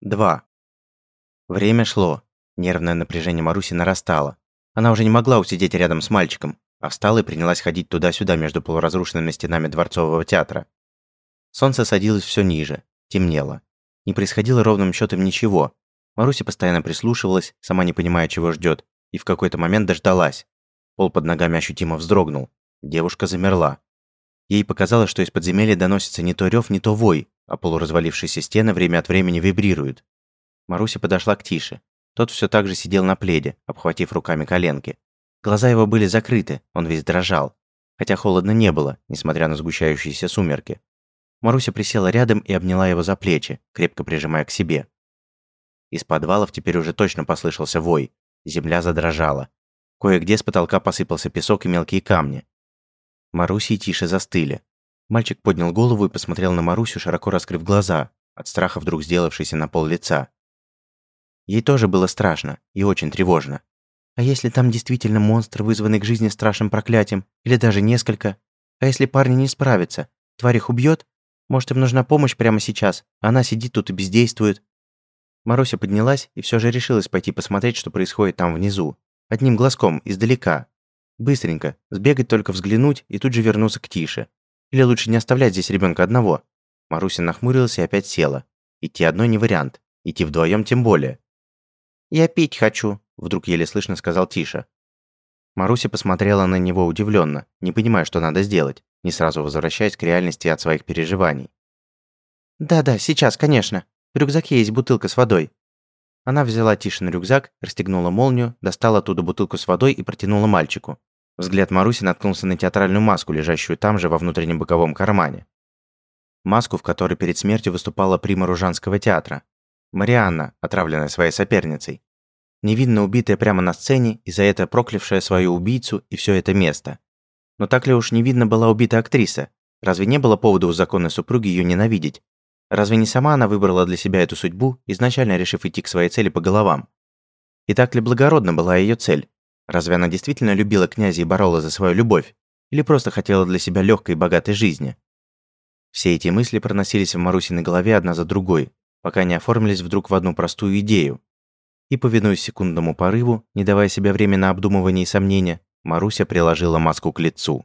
2. Время шло. Нервное напряжение Маруси нарастало. Она уже не могла усидеть рядом с мальчиком, а встала и принялась ходить туда-сюда между полуразрушенными стенами Дворцового театра. Солнце садилось все ниже, темнело. Не происходило ровным счетом ничего. Маруся постоянно прислушивалась, сама не понимая, чего ждет, и в какой-то момент дождалась. Пол под ногами ощутимо вздрогнул. Девушка замерла. Ей показалось, что из подземелья доносится не то рев, не то вой, а полуразвалившиеся стены время от времени вибрируют. Маруся подошла к Тише. Тот все так же сидел на пледе, обхватив руками коленки. Глаза его были закрыты, он весь дрожал. Хотя холодно не было, несмотря на сгущающиеся сумерки. Маруся присела рядом и обняла его за плечи, крепко прижимая к себе. Из подвалов теперь уже точно послышался вой. Земля задрожала. Кое-где с потолка посыпался песок и мелкие камни. Маруся и Тише застыли. Мальчик поднял голову и посмотрел на Марусю, широко раскрыв глаза, от страха вдруг сделавшийся на пол лица. Ей тоже было страшно и очень тревожно. А если там действительно монстр, вызванный к жизни страшным проклятием, или даже несколько? А если парни не справятся? Тварь их убьет? Может, им нужна помощь прямо сейчас? Она сидит тут и бездействует. Маруся поднялась и все же решилась пойти посмотреть, что происходит там внизу. Одним глазком, издалека. Быстренько, сбегать только взглянуть и тут же вернуться к Тише. Или лучше не оставлять здесь ребенка одного? Маруся нахмурилась и опять села. Идти одной не вариант. Идти вдвоем тем более. «Я пить хочу», – вдруг еле слышно сказал Тиша. Маруся посмотрела на него удивленно, не понимая, что надо сделать, не сразу возвращаясь к реальности от своих переживаний. «Да-да, сейчас, конечно. В рюкзаке есть бутылка с водой». Она взяла Тишин рюкзак, расстегнула молнию, достала оттуда бутылку с водой и протянула мальчику. Взгляд Маруси наткнулся на театральную маску, лежащую там же во внутреннем боковом кармане. Маску, в которой перед смертью выступала прима Ружанского театра. Марианна, отравленная своей соперницей. Невинно убитая прямо на сцене и за это проклявшая свою убийцу и все это место. Но так ли уж невинно была убита актриса? Разве не было повода у законной супруги ее ненавидеть? Разве не сама она выбрала для себя эту судьбу, изначально решив идти к своей цели по головам? И так ли благородна была ее цель? Разве она действительно любила князя и боролась за свою любовь? Или просто хотела для себя легкой и богатой жизни? Все эти мысли проносились в Марусиной голове одна за другой, пока не оформились вдруг в одну простую идею. И, повинуясь секундному порыву, не давая себе время на обдумывание и сомнения, Маруся приложила маску к лицу.